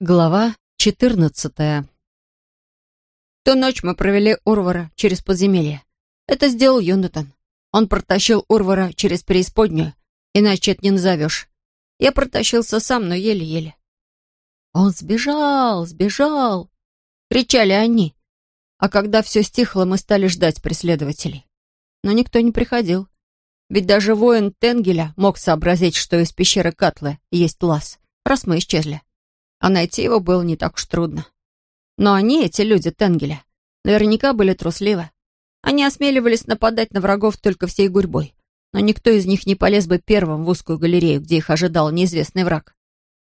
Глава четырнадцатая. Ту ночь мы провели Урвара через подземелье. Это сделал Юнатан. Он протащил Урвара через преисподнюю, иначе это не назовешь. Я протащился сам, но еле-еле. «Он сбежал, сбежал!» — кричали они. А когда все стихло, мы стали ждать преследователей. Но никто не приходил. Ведь даже воин Тенгеля мог сообразить, что из пещеры Катлы есть лаз, раз мы исчезли а найти его было не так уж трудно. Но они, эти люди Тенгеля, наверняка были трусливы. Они осмеливались нападать на врагов только всей гурьбой, но никто из них не полез бы первым в узкую галерею, где их ожидал неизвестный враг.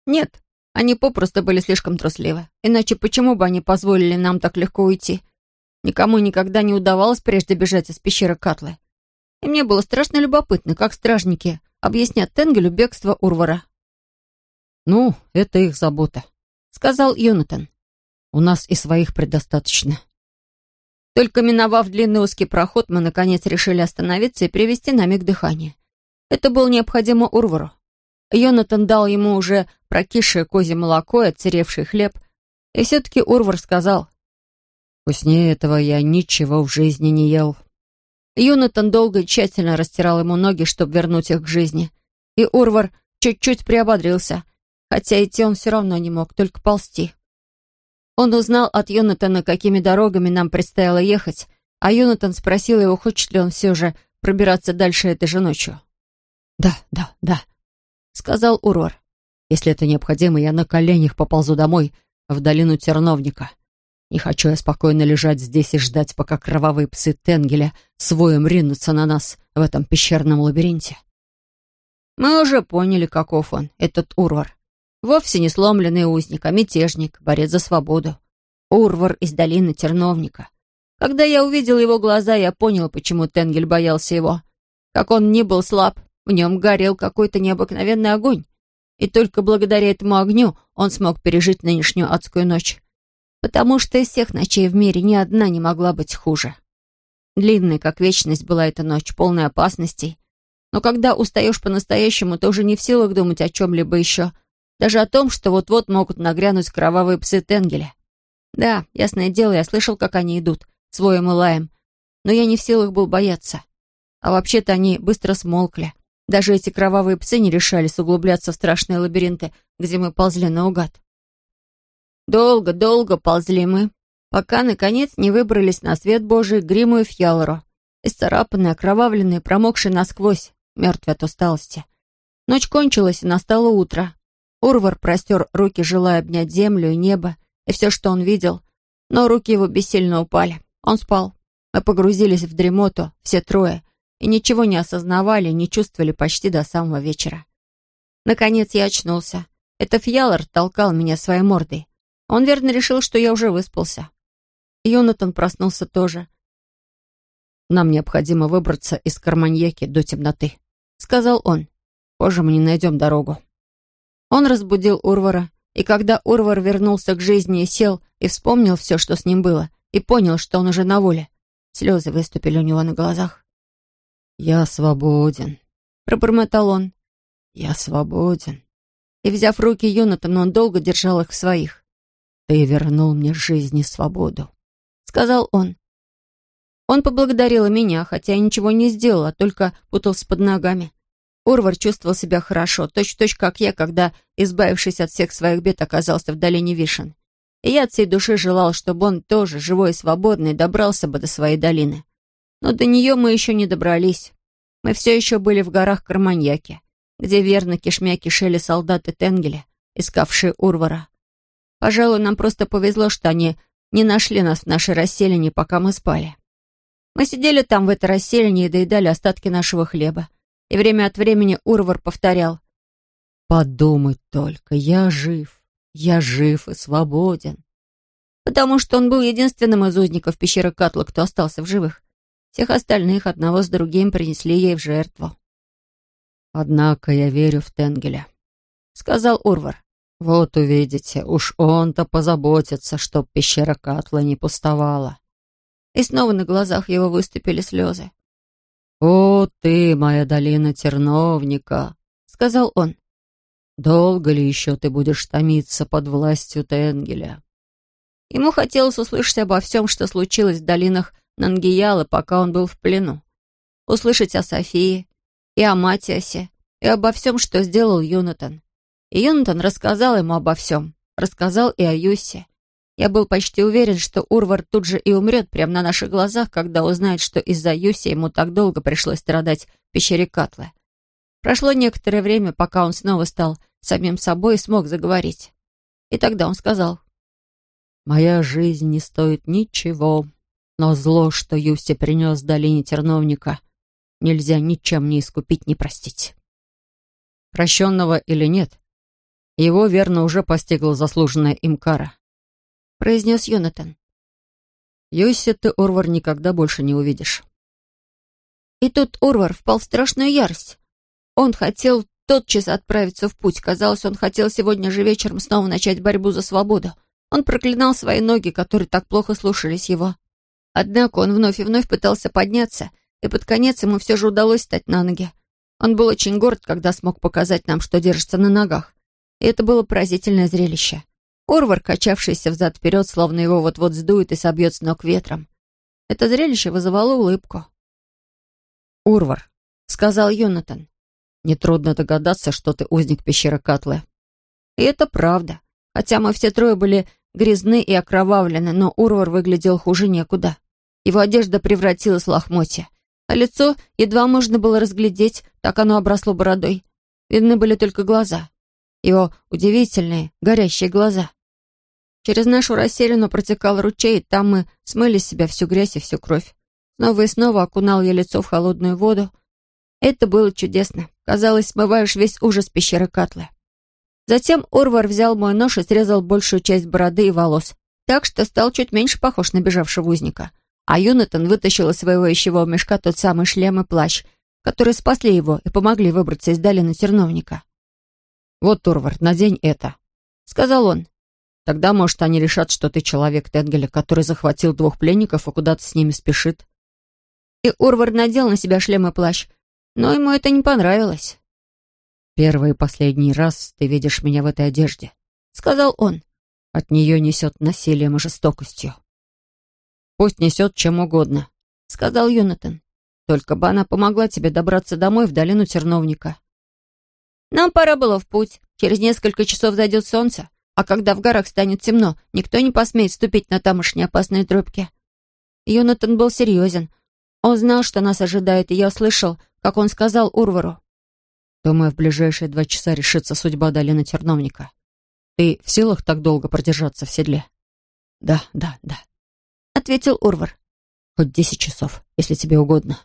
Нет, они попросту были слишком трусливы. Иначе почему бы они позволили нам так легко уйти? Никому никогда не удавалось прежде бежать из пещеры Катлы. И мне было страшно любопытно, как стражники объяснят Тенгелю бегство Урвара. «Ну, это их забота», сказал Йонатан. «У нас и своих предостаточно». Только миновав длинный узкий проход, мы, наконец, решили остановиться и привести на миг дыхание. Это было необходимо Урвару. Йонатан дал ему уже прокисшее козье молоко и отсыревший хлеб, и все-таки Урвар сказал, «Вкуснее этого я ничего в жизни не ел». Йонатан долго и тщательно растирал ему ноги, чтобы вернуть их к жизни, и Урвар чуть-чуть приободрился, хотя идти он все равно не мог, только ползти. Он узнал от Йонатана, какими дорогами нам предстояло ехать, а Йонатан спросил его, хочет ли он все же пробираться дальше этой же ночью. «Да, да, да», — сказал Урор. «Если это необходимо, я на коленях поползу домой, в долину Терновника. Не хочу я спокойно лежать здесь и ждать, пока кровавые псы Тенгеля своем ринутся на нас в этом пещерном лабиринте». Мы уже поняли, каков он, этот Урвар. Вовсе не сломленный узник, а мятежник, борец за свободу. Урвар из долины Терновника. Когда я увидел его глаза, я понял, почему Тенгель боялся его. Как он ни был слаб, в нем горел какой-то необыкновенный огонь. И только благодаря этому огню он смог пережить нынешнюю адскую ночь. Потому что из всех ночей в мире ни одна не могла быть хуже. Длинной, как вечность, была эта ночь, полная опасностей. Но когда устаешь по-настоящему, то уже не в силах думать о чем-либо еще — даже о том, что вот-вот могут нагрянуть кровавые псы Тенгеля. Да, ясное дело, я слышал, как они идут, своим и лаем, но я не в силах был бояться. А вообще-то они быстро смолкли. Даже эти кровавые псы не решались углубляться в страшные лабиринты, где мы ползли наугад. Долго-долго ползли мы, пока, наконец, не выбрались на свет Божий Гриму и Фьялору, исцарапанные, окровавленные, промокшие насквозь, мертвые от усталости. Ночь кончилась, и настало утро. Урвар простер руки, желая обнять землю и небо, и все, что он видел. Но руки его бессильно упали. Он спал. Мы погрузились в дремоту, все трое, и ничего не осознавали, не чувствовали почти до самого вечера. Наконец я очнулся. Это Фьялор толкал меня своей мордой. Он верно решил, что я уже выспался. Йонатан проснулся тоже. «Нам необходимо выбраться из Карманьяки до темноты», — сказал он. «Позже мы не найдем дорогу». Он разбудил Урвара, и когда Урвар вернулся к жизни и сел, и вспомнил все, что с ним было, и понял, что он уже на воле, слезы выступили у него на глазах. «Я свободен», — пробормотал он. «Я свободен». И, взяв руки Юнатана, он долго держал их в своих. «Ты вернул мне жизнь и свободу», — сказал он. Он поблагодарил меня, хотя я ничего не сделал, а только путался под ногами. Урвар чувствовал себя хорошо, точь-в-точь, -точь, как я, когда, избавившись от всех своих бед, оказался в долине Вишен. И я от всей души желал, чтобы он тоже, живой и свободный, добрался бы до своей долины. Но до нее мы еще не добрались. Мы все еще были в горах Карманьяки, где верно кишмя кишели солдаты Тенгеля, искавшие Урвара. Пожалуй, нам просто повезло, что они не нашли нас в нашей расселине, пока мы спали. Мы сидели там, в этой расселине, и доедали остатки нашего хлеба и время от времени Урвар повторял. «Подумать только, я жив, я жив и свободен». Потому что он был единственным из узников пещеры Катла, кто остался в живых. Всех остальных одного с другим принесли ей в жертву. «Однако я верю в Тенгеля», — сказал Урвар. «Вот увидите, уж он-то позаботится, чтоб пещера Катла не пустовала». И снова на глазах его выступили слезы. «О, ты, моя долина терновника!» — сказал он. долго ли еще ты будешь томиться под властью Тенгеля?» Ему хотелось услышать обо всем, что случилось в долинах Нангиялы, пока он был в плену. Услышать о Софии и о Матиасе, и обо всем, что сделал Юнатан. И Юнатан рассказал ему обо всем, рассказал и о Юсе. Я был почти уверен, что Урвар тут же и умрет прямо на наших глазах, когда узнает, что из-за Юси ему так долго пришлось страдать в пещере Катлы. Прошло некоторое время, пока он снова стал самим собой и смог заговорить. И тогда он сказал, «Моя жизнь не стоит ничего, но зло, что Юси принес в долине Терновника, нельзя ничем не искупить, не простить». Прощенного или нет, его верно уже постигла заслуженная им кара произнес Йонатан. Юси ты, Орвар, никогда больше не увидишь. И тут Орвар впал в страшную ярость. Он хотел тотчас отправиться в путь. Казалось, он хотел сегодня же вечером снова начать борьбу за свободу. Он проклинал свои ноги, которые так плохо слушались его. Однако он вновь и вновь пытался подняться, и под конец ему все же удалось встать на ноги. Он был очень горд, когда смог показать нам, что держится на ногах. И это было поразительное зрелище. Орвар, качавшийся взад-вперед, словно его вот-вот сдует и собьет с ног ветром. Это зрелище вызывало улыбку. «Урвар», — сказал Йонатан, — «нетрудно догадаться, что ты узник пещеры Катлы». И это правда. Хотя мы все трое были грязны и окровавлены, но Урвар выглядел хуже некуда. Его одежда превратилась в лохмотья, а лицо едва можно было разглядеть, так оно обросло бородой. Видны были только глаза его удивительные, горящие глаза. Через нашу расселину протекал ручей, там мы смыли с себя всю грязь и всю кровь. Снова и снова окунал я лицо в холодную воду. Это было чудесно. Казалось, смываешь весь ужас пещеры Катлы. Затем Орвар взял мой нож и срезал большую часть бороды и волос, так что стал чуть меньше похож на бежавшего узника. А Юнатан вытащил из своего вещевого мешка тот самый шлем и плащ, которые спасли его и помогли выбраться из долины терновника. «Вот, Турвард, надень это», — сказал он. «Тогда, может, они решат, что ты человек Тенгеля, который захватил двух пленников и куда-то с ними спешит». И Урвард надел на себя шлем и плащ, но ему это не понравилось. «Первый и последний раз ты видишь меня в этой одежде», — сказал он. «От нее несет насилием и жестокостью». «Пусть несет чем угодно», — сказал Юнатан. «Только бы она помогла тебе добраться домой в долину Терновника». Нам пора было в путь. Через несколько часов зайдет солнце, а когда в горах станет темно, никто не посмеет ступить на тамошние опасные тропки. Йонатан был серьезен. Он знал, что нас ожидает, и я слышал, как он сказал Урвару. «Думаю, в ближайшие два часа решится судьба долины Терновника. Ты в силах так долго продержаться в седле?» «Да, да, да», — ответил Урвар. «Хоть десять часов, если тебе угодно».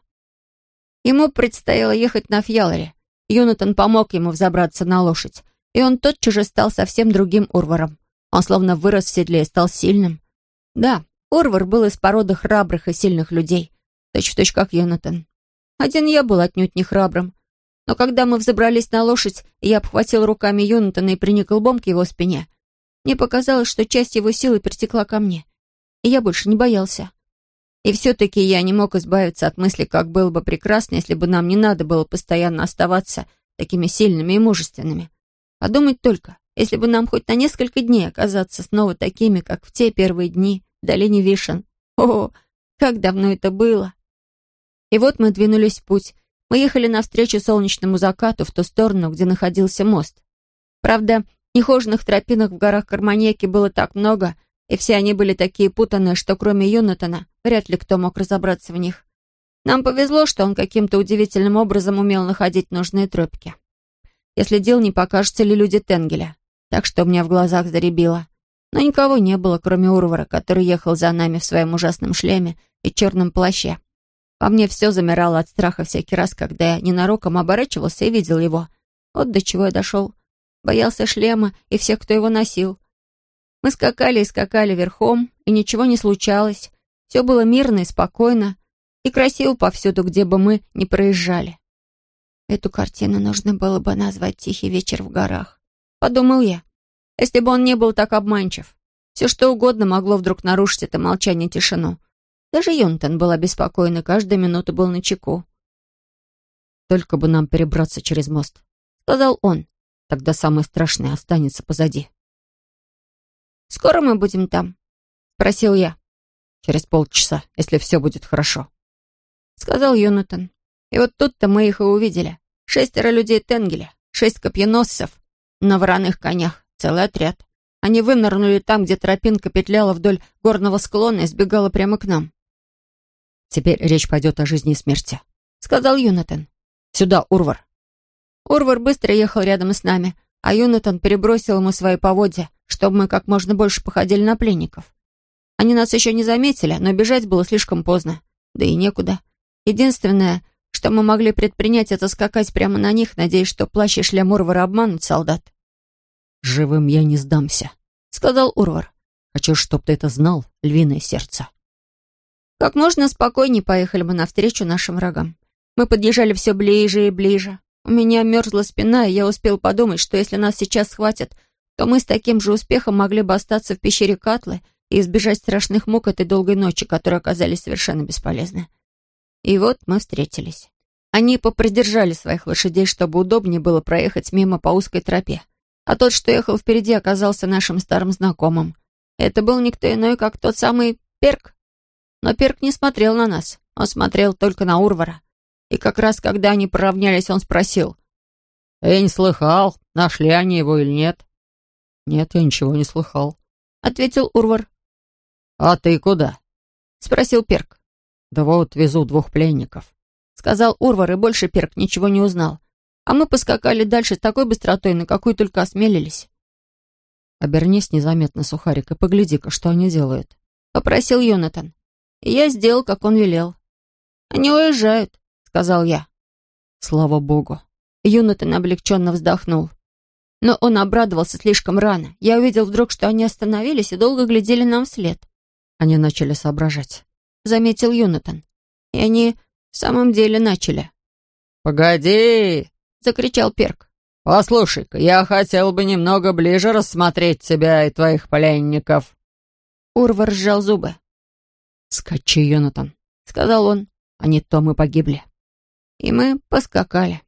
Ему предстояло ехать на Фьяларе, Юнатан помог ему взобраться на лошадь, и он тотчас же стал совсем другим Урваром. Он словно вырос в седле и стал сильным. Да, Урвар был из породы храбрых и сильных людей, точь-в-точь как Юнатан. Один я был отнюдь не храбрым. Но когда мы взобрались на лошадь, я обхватил руками Юнатана и приник лбом к его спине, мне показалось, что часть его силы перетекла ко мне, и я больше не боялся. И все-таки я не мог избавиться от мысли, как было бы прекрасно, если бы нам не надо было постоянно оставаться такими сильными и мужественными. Подумать только, если бы нам хоть на несколько дней оказаться снова такими, как в те первые дни в долине Вишен. О, как давно это было! И вот мы двинулись в путь. Мы ехали навстречу солнечному закату в ту сторону, где находился мост. Правда, нехоженных тропинок в горах Карманьяки было так много — и все они были такие путанные, что кроме Юнатана вряд ли кто мог разобраться в них. Нам повезло, что он каким-то удивительным образом умел находить нужные тропки. Я следил, не покажутся ли люди Тенгеля, так что у меня в глазах заребило. Но никого не было, кроме Урвара, который ехал за нами в своем ужасном шлеме и черном плаще. По мне все замирало от страха всякий раз, когда я ненароком оборачивался и видел его. Вот до чего я дошел. Боялся шлема и всех, кто его носил. Мы скакали и скакали верхом, и ничего не случалось. Все было мирно и спокойно, и красиво повсюду, где бы мы ни проезжали. Эту картину нужно было бы назвать «Тихий вечер в горах», — подумал я, если бы он не был так обманчив. Все что угодно могло вдруг нарушить это молчание и тишину. Даже Йонтон был обеспокоен и каждую минуту был на чеку. «Только бы нам перебраться через мост», — сказал он. Тогда самое страшное останется позади. «Скоро мы будем там?» — спросил я. «Через полчаса, если все будет хорошо», — сказал Юнатан. И вот тут-то мы их и увидели. Шестеро людей Тенгеля, шесть копьеносцев на вороных конях, целый отряд. Они вынырнули там, где тропинка петляла вдоль горного склона и сбегала прямо к нам. «Теперь речь пойдет о жизни и смерти», — сказал Юнатан. «Сюда, Урвар». Урвар быстро ехал рядом с нами, а Юнатан перебросил ему свои поводья, чтобы мы как можно больше походили на пленников. Они нас еще не заметили, но бежать было слишком поздно. Да и некуда. Единственное, что мы могли предпринять, это скакать прямо на них, надеясь, что плащ и шлем Урвара обманут солдат. «Живым я не сдамся», — сказал Урвар. «Хочу, чтоб ты это знал, львиное сердце». Как можно спокойнее поехали мы навстречу нашим врагам. Мы подъезжали все ближе и ближе. У меня мерзла спина, и я успел подумать, что если нас сейчас схватят, то мы с таким же успехом могли бы остаться в пещере Катлы и избежать страшных мук этой долгой ночи, которые оказались совершенно бесполезны. И вот мы встретились. Они попридержали своих лошадей, чтобы удобнее было проехать мимо по узкой тропе. А тот, что ехал впереди, оказался нашим старым знакомым. Это был никто иной, как тот самый Перк. Но Перк не смотрел на нас, он смотрел только на Урвара. И как раз, когда они поравнялись, он спросил. «Я не слыхал, нашли они его или нет?» «Нет, я ничего не слыхал», — ответил Урвар. «А ты куда?» — спросил Перк. «Да вот, везу двух пленников», — сказал Урвар, и больше Перк ничего не узнал. А мы поскакали дальше с такой быстротой, на какую только осмелились. «Обернись незаметно, Сухарик, и погляди-ка, что они делают», — попросил Йонатан. И я сделал, как он велел. «Они уезжают», — сказал я. «Слава богу». Юнатан облегченно вздохнул. Но он обрадовался слишком рано. Я увидел вдруг, что они остановились и долго глядели нам вслед. Они начали соображать заметил Юнатан. И они в самом деле начали. «Погоди!» — закричал Перк. «Послушай-ка, я хотел бы немного ближе рассмотреть тебя и твоих пленников». Урвар сжал зубы. «Скачи, Йонатан», — сказал он. «А не то мы погибли». И мы поскакали.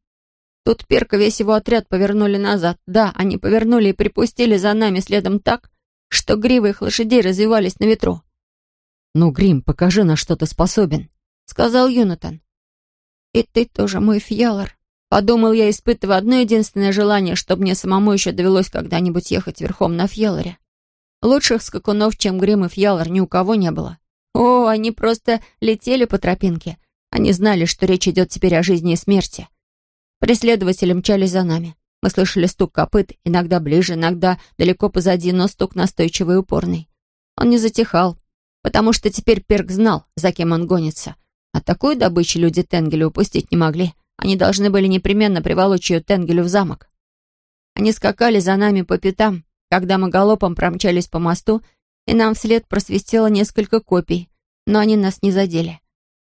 Тут Перка весь его отряд повернули назад. Да, они повернули и припустили за нами следом так, что гривы их лошадей развивались на ветру. «Ну, Грим, покажи, на что ты способен», — сказал Юнатан. «И ты тоже мой фьялор», — подумал я, испытывая одно единственное желание, чтобы мне самому еще довелось когда-нибудь ехать верхом на фьялоре. Лучших скакунов, чем Грим и фьялор, ни у кого не было. О, они просто летели по тропинке. Они знали, что речь идет теперь о жизни и смерти. Преследователи мчались за нами. Мы слышали стук копыт, иногда ближе, иногда далеко позади, но стук настойчивый и упорный. Он не затихал, потому что теперь Перк знал, за кем он гонится. А такую добычу люди Тенгеля упустить не могли. Они должны были непременно приволочь ее Тенгелю в замок. Они скакали за нами по пятам, когда мы галопом промчались по мосту, и нам вслед просвистело несколько копий, но они нас не задели.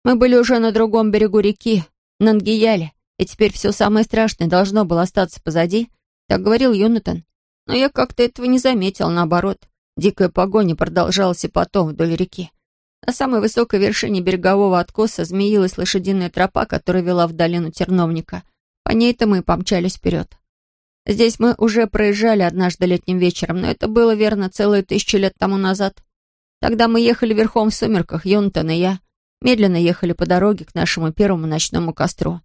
Мы были уже на другом берегу реки, на Ангияле, и теперь все самое страшное должно было остаться позади, так говорил Юнатан. Но я как-то этого не заметил, наоборот. Дикая погоня продолжалась и потом вдоль реки. На самой высокой вершине берегового откоса змеилась лошадиная тропа, которая вела в долину Терновника. По ней-то мы помчались вперед. Здесь мы уже проезжали однажды летним вечером, но это было верно целые тысячи лет тому назад. Тогда мы ехали верхом в сумерках, Юнтон и я. Медленно ехали по дороге к нашему первому ночному костру.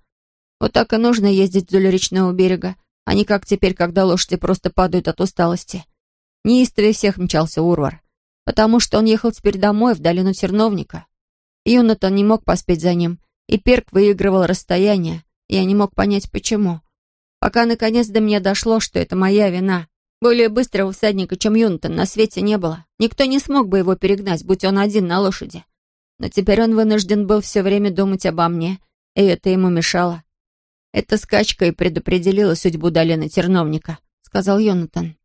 Вот так и нужно ездить вдоль речного берега, а не как теперь, когда лошади просто падают от усталости. Неистовее всех мчался Урвар, потому что он ехал теперь домой, в долину Терновника. Юнатан не мог поспеть за ним, и Перк выигрывал расстояние, я не мог понять, почему. Пока наконец до меня дошло, что это моя вина. Более быстрого всадника, чем Юнатан, на свете не было. Никто не смог бы его перегнать, будь он один на лошади. Но теперь он вынужден был все время думать обо мне, и это ему мешало. «Эта скачка и предопределила судьбу долины Терновника», — сказал Йонатан.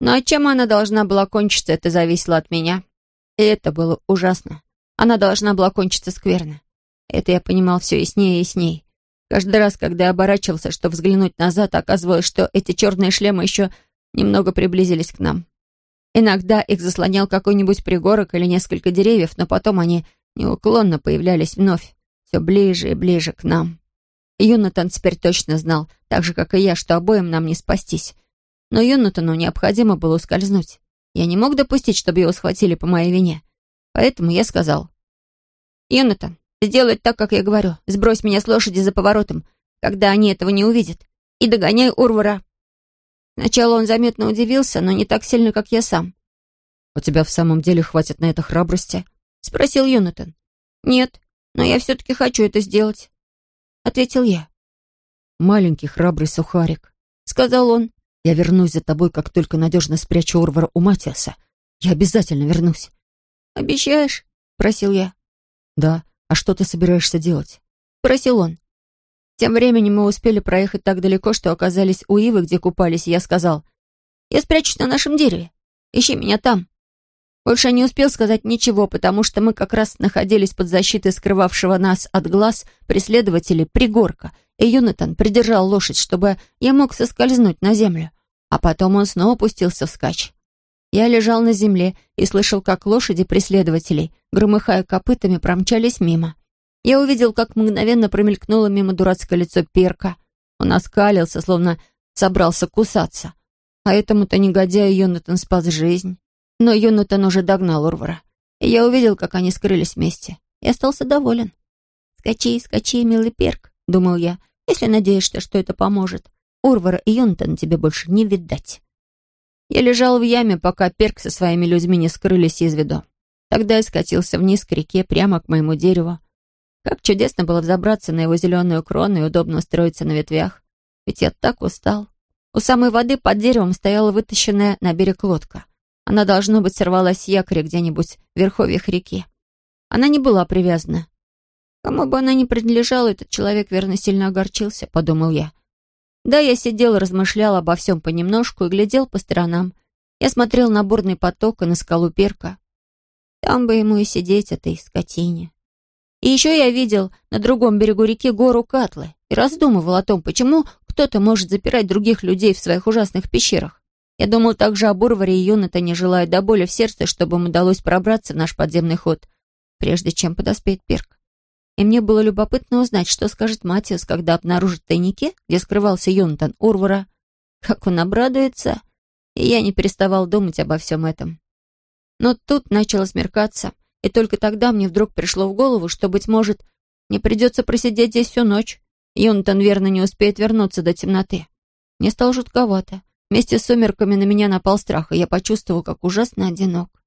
Но чем она должна была кончиться, это зависело от меня. И это было ужасно. Она должна была кончиться скверно. Это я понимал все яснее и ясней. Каждый раз, когда я оборачивался, чтобы взглянуть назад, оказывалось, что эти черные шлемы еще немного приблизились к нам. Иногда их заслонял какой-нибудь пригорок или несколько деревьев, но потом они неуклонно появлялись вновь, все ближе и ближе к нам. Юнатан теперь точно знал, так же, как и я, что обоим нам не спастись. Но Юнатану необходимо было ускользнуть. Я не мог допустить, чтобы его схватили по моей вине. Поэтому я сказал. «Юнатан, сделай так, как я говорю. Сбрось меня с лошади за поворотом, когда они этого не увидят. И догоняй Урвара». Сначала он заметно удивился, но не так сильно, как я сам. «У тебя в самом деле хватит на это храбрости?» — спросил Юнатан. «Нет, но я все-таки хочу это сделать», — ответил я. «Маленький храбрый сухарик», — сказал он. «Я вернусь за тобой, как только надежно спрячу Урвара у Матиаса. Я обязательно вернусь». «Обещаешь?» — просил я. «Да. А что ты собираешься делать?» — просил он. Тем временем мы успели проехать так далеко, что оказались у Ивы, где купались, и я сказал, «Я спрячусь на нашем дереве. Ищи меня там». Больше не успел сказать ничего, потому что мы как раз находились под защитой скрывавшего нас от глаз преследователей пригорка, и Юнатан придержал лошадь, чтобы я мог соскользнуть на землю. А потом он снова пустился вскачь. Я лежал на земле и слышал, как лошади преследователей, громыхая копытами, промчались мимо. Я увидел, как мгновенно промелькнуло мимо дурацкое лицо перка. Он оскалился, словно собрался кусаться. А этому-то негодяю Йонатан спас жизнь. Но Йонатан уже догнал Урвара. И я увидел, как они скрылись вместе. И остался доволен. «Скачи, скачи, милый перк», — думал я, «если надеешься, что это поможет. Урвара и Йонатана тебе больше не видать». Я лежал в яме, пока перк со своими людьми не скрылись из виду. Тогда я скатился вниз к реке, прямо к моему дереву. Как чудесно было взобраться на его зеленую крону и удобно устроиться на ветвях. Ведь я так устал. У самой воды под деревом стояла вытащенная на берег лодка. Она, должно быть, сорвалась с якоря где-нибудь в верховьях реки. Она не была привязана. Кому бы она ни принадлежала, этот человек верно сильно огорчился, подумал я. Да, я сидел размышлял обо всем понемножку и глядел по сторонам. Я смотрел на бурный поток и на скалу перка. Там бы ему и сидеть, этой скотине. И еще я видел на другом берегу реки гору Катлы и раздумывал о том, почему кто-то может запирать других людей в своих ужасных пещерах. Я думал также об Урваре и Юнатане, желая до боли в сердце, чтобы им удалось пробраться в наш подземный ход, прежде чем подоспеет Перк. И мне было любопытно узнать, что скажет Матиас, когда обнаружит тайники, где скрывался Юнатан Урвара. Как он обрадуется. И я не переставал думать обо всем этом. Но тут начало смеркаться, и только тогда мне вдруг пришло в голову, что, быть может, мне придется просидеть здесь всю ночь. Юнтон верно не успеет вернуться до темноты. Мне стало жутковато. Вместе с сумерками на меня напал страх, и я почувствовал, как ужасно одинок.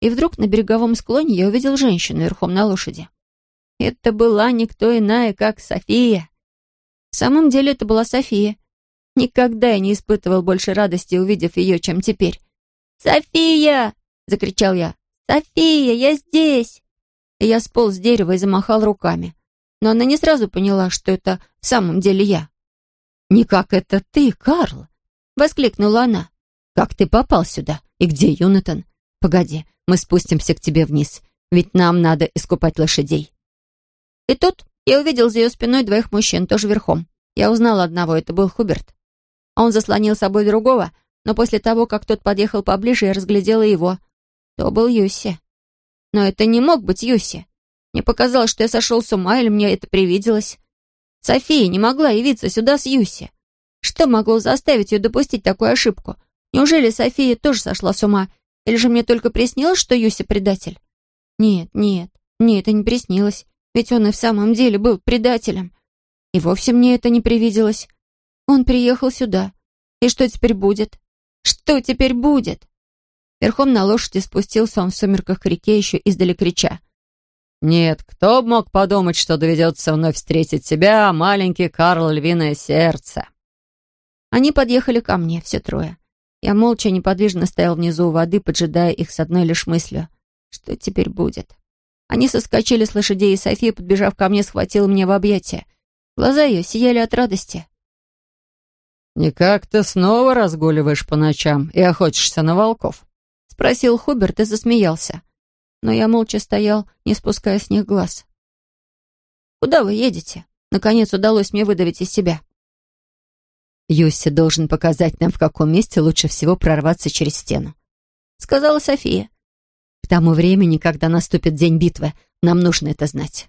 И вдруг на береговом склоне я увидел женщину верхом на лошади. Это была никто иная, как София. В самом деле это была София. Никогда я не испытывал больше радости, увидев ее, чем теперь. «София!» — закричал я. «София, я здесь!» И я сполз с дерева и замахал руками. Но она не сразу поняла, что это в самом деле я. «Никак это ты, Карл!» — воскликнула она. «Как ты попал сюда? И где Юнатан? Погоди, мы спустимся к тебе вниз, ведь нам надо искупать лошадей». И тут я увидел за ее спиной двоих мужчин, тоже верхом. Я узнал одного, это был Хуберт. Он заслонил собой другого, но после того, как тот подъехал поближе, я разглядела его — то был Юси. Но это не мог быть Юси. Мне показалось, что я сошел с ума, или мне это привиделось. София не могла явиться сюда с Юси. Что могло заставить ее допустить такую ошибку? Неужели София тоже сошла с ума? Или же мне только приснилось, что Юси предатель? Нет, нет, мне это не приснилось. Ведь он и в самом деле был предателем. И вовсе мне это не привиделось. Он приехал сюда. И что теперь будет? Что теперь будет? Верхом на лошади спустился он в сумерках к реке, еще издали крича. «Нет, кто мог подумать, что доведется вновь встретить тебя, маленький Карл Львиное Сердце?» Они подъехали ко мне, все трое. Я молча неподвижно стоял внизу у воды, поджидая их с одной лишь мыслью. Что теперь будет? Они соскочили с лошадей, и София, подбежав ко мне, схватила меня в объятия. Глаза ее сияли от радости. «Никак ты снова разгуливаешь по ночам и охотишься на волков?» Спросил Хуберт и засмеялся. Но я молча стоял, не спуская с них глаз. «Куда вы едете?» Наконец удалось мне выдавить из себя. «Юсси должен показать нам, в каком месте лучше всего прорваться через стену», — сказала София. «К тому времени, когда наступит день битвы, нам нужно это знать».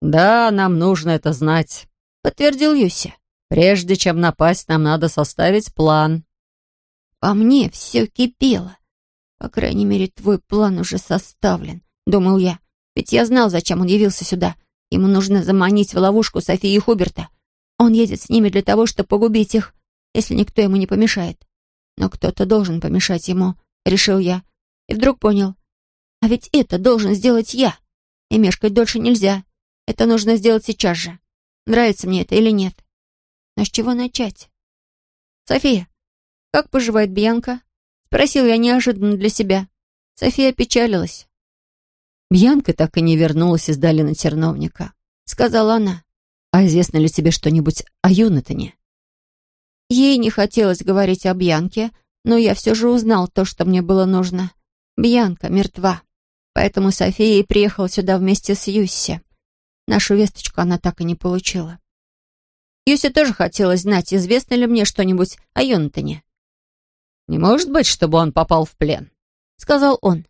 «Да, нам нужно это знать», — подтвердил Юси. «Прежде чем напасть, нам надо составить план». По мне все кипело. По крайней мере, твой план уже составлен, думал я. Ведь я знал, зачем он явился сюда. Ему нужно заманить в ловушку Софии и Хуберта. Он едет с ними для того, чтобы погубить их, если никто ему не помешает. Но кто-то должен помешать ему, решил я. И вдруг понял. А ведь это должен сделать я. И мешкать дольше нельзя. Это нужно сделать сейчас же. Нравится мне это или нет. Но с чего начать? София, как поживает Бьянка? Спросил я неожиданно для себя. София печалилась. Бьянка так и не вернулась из долины Терновника. Сказала она. «А известно ли тебе что-нибудь о Юнатане?» Ей не хотелось говорить о Бьянке, но я все же узнал то, что мне было нужно. Бьянка мертва. Поэтому София и приехала сюда вместе с Юсси. Нашу весточку она так и не получила. Юсе тоже хотелось знать, известно ли мне что-нибудь о Йонатане. «Не может быть, чтобы он попал в плен», — сказал он.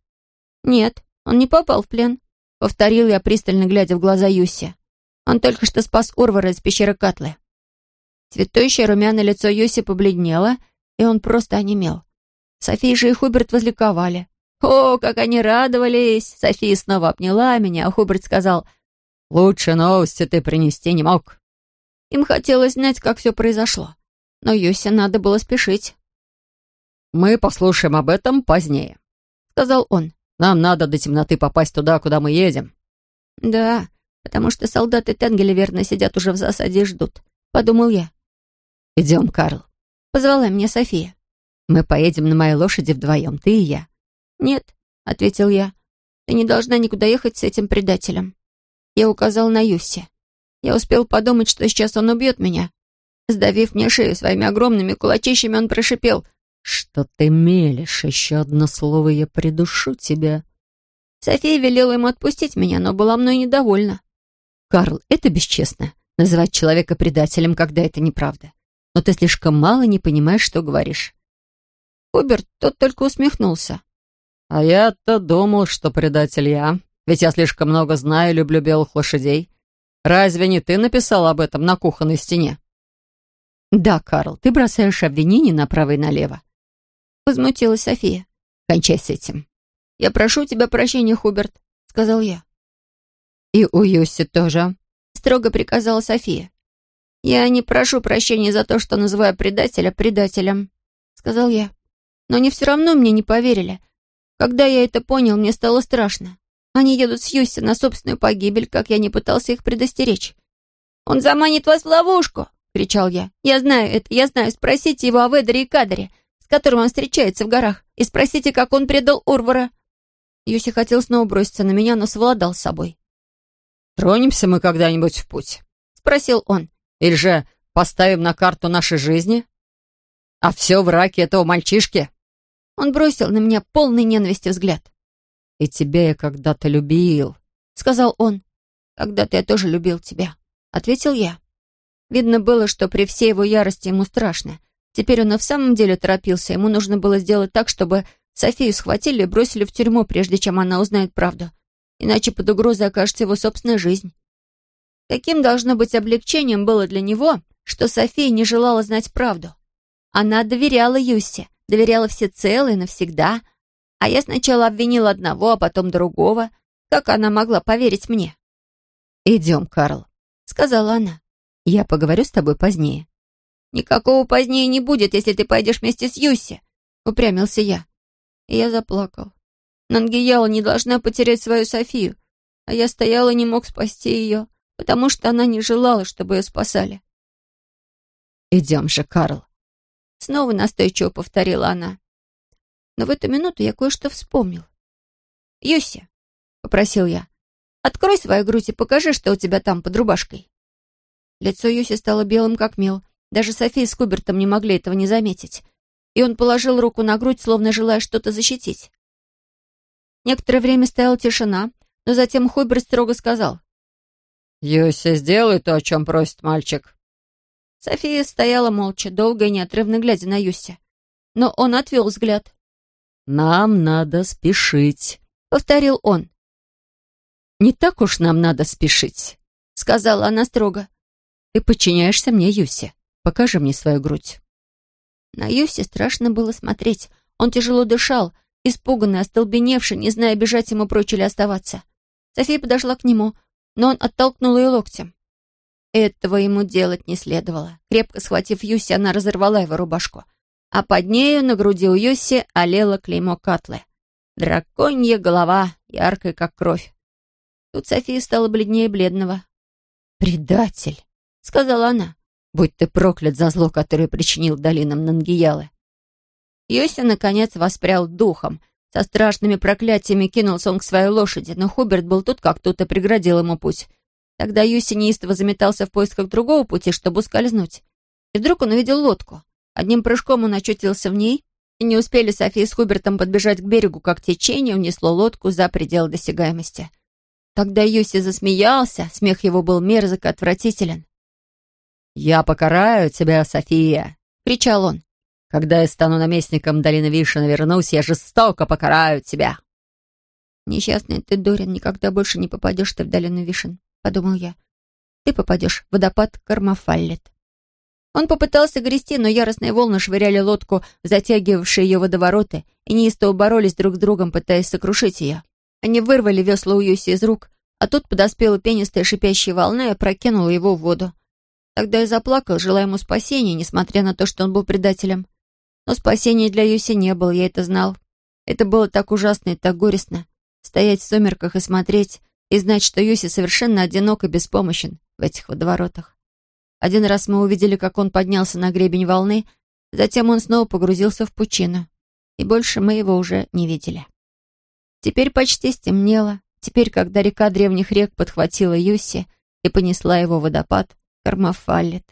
«Нет, он не попал в плен», — повторил я, пристально глядя в глаза Юси. «Он только что спас Урвара из пещеры Катлы». Цветущее румяное лицо Юси побледнело, и он просто онемел. София же и Хуберт возликовали. О, как они радовались! София снова обняла меня, а Хуберт сказал, «Лучше новости ты принести не мог». Им хотелось знать, как все произошло. Но Юсе надо было спешить. «Мы послушаем об этом позднее», — сказал он. «Нам надо до темноты попасть туда, куда мы едем». «Да, потому что солдаты Тенгеля верно сидят уже в засаде и ждут», — подумал я. «Идем, Карл», — позвала мне София. «Мы поедем на моей лошади вдвоем, ты и я». «Нет», — ответил я. «Ты не должна никуда ехать с этим предателем». Я указал на Юсси. Я успел подумать, что сейчас он убьет меня. Сдавив мне шею своими огромными кулачищами, он прошипел — «Что ты мелешь? Еще одно слово, я придушу тебя». София велела ему отпустить меня, но была мной недовольна. «Карл, это бесчестно. Называть человека предателем, когда это неправда. Но ты слишком мало не понимаешь, что говоришь». Хуберт тот только усмехнулся. «А я-то думал, что предатель я. Ведь я слишком много знаю и люблю белых лошадей. Разве не ты написал об этом на кухонной стене?» «Да, Карл, ты бросаешь обвинения направо и налево. Возмутилась София. «Кончай с этим». «Я прошу тебя прощения, Хуберт», — сказал я. «И у Юси тоже», — строго приказала София. «Я не прошу прощения за то, что называю предателя предателем», — сказал я. «Но они все равно мне не поверили. Когда я это понял, мне стало страшно. Они едут с Юси на собственную погибель, как я не пытался их предостеречь. «Он заманит вас в ловушку!» — кричал я. «Я знаю это, я знаю. Спросите его о Ведере и Кадре с которым он встречается в горах, и спросите, как он предал Урвара». Юси хотел снова броситься на меня, но совладал с собой. «Тронемся мы когда-нибудь в путь?» — спросил он. «Или же поставим на карту нашей жизни? А все в раке этого мальчишки?» Он бросил на меня полный ненависти взгляд. «И тебя я когда-то любил», — сказал он. «Когда-то я тоже любил тебя», — ответил я. Видно было, что при всей его ярости ему страшно. Теперь он и в самом деле торопился. Ему нужно было сделать так, чтобы Софию схватили и бросили в тюрьму, прежде чем она узнает правду. Иначе под угрозой окажется его собственная жизнь. Каким должно быть облегчением было для него, что София не желала знать правду. Она доверяла Юссе, доверяла всецело и навсегда. А я сначала обвинила одного, а потом другого. Как она могла поверить мне? «Идем, Карл», — сказала она. «Я поговорю с тобой позднее». «Никакого позднее не будет, если ты пойдешь вместе с Юси», — упрямился я. И я заплакал. Нангияла не должна потерять свою Софию, а я стоял и не мог спасти ее, потому что она не желала, чтобы ее спасали. «Идем же, Карл», — снова настойчиво повторила она. Но в эту минуту я кое-что вспомнил. «Юси», — попросил я, — «открой свою грудь и покажи, что у тебя там под рубашкой». Лицо Юси стало белым, как мел, даже София с Кубертом не могли этого не заметить. И он положил руку на грудь, словно желая что-то защитить. Некоторое время стояла тишина, но затем Хуберт строго сказал. «Юся, сделай то, о чем просит мальчик». София стояла молча, долго и неотрывно глядя на Юся. Но он отвел взгляд. «Нам надо спешить», — повторил он. «Не так уж нам надо спешить», — сказала она строго. Ты подчиняешься мне, Юси. Покажи мне свою грудь». На Юси страшно было смотреть. Он тяжело дышал, испуганный, остолбеневший, не зная, бежать ему прочь или оставаться. София подошла к нему, но он оттолкнул ее локтем. Этого ему делать не следовало. Крепко схватив Юси, она разорвала его рубашку. А под нею на груди у Юси олело клеймо Катлы. Драконья голова, яркая, как кровь. Тут София стала бледнее бледного. «Предатель!» — сказала она. «Будь ты проклят за зло, которое причинил долинам Нангиялы!» Йося, наконец, воспрял духом. Со страшными проклятиями кинулся он к своей лошади, но Хуберт был тут как тут и преградил ему путь. Тогда Юси неистово заметался в поисках другого пути, чтобы ускользнуть. И вдруг он увидел лодку. Одним прыжком он очутился в ней, и не успели София с Хубертом подбежать к берегу, как течение унесло лодку за пределы досягаемости. Тогда Юси засмеялся, смех его был мерзок и отвратителен. «Я покараю тебя, София!» — кричал он. «Когда я стану наместником долины Вишена вернусь, я жестоко покараю тебя!» «Несчастный ты, Дорин, никогда больше не попадешь ты в долину Вишен», — подумал я. «Ты попадешь в водопад Кармафаллет». Он попытался грести, но яростные волны швыряли лодку, затягивавшие ее водовороты, и неистово боролись друг с другом, пытаясь сокрушить ее. Они вырвали весла у Юси из рук, а тут подоспела пенистая шипящая волна и опрокинула его в воду. Тогда я заплакал, желая ему спасения, несмотря на то, что он был предателем. Но спасения для Юси не было, я это знал. Это было так ужасно и так горестно. Стоять в сумерках и смотреть, и знать, что Юси совершенно одинок и беспомощен в этих водоворотах. Один раз мы увидели, как он поднялся на гребень волны, затем он снова погрузился в пучину, и больше мы его уже не видели. Теперь почти стемнело. Теперь, когда река древних рек подхватила Юси и понесла его водопад, Кармафаллет,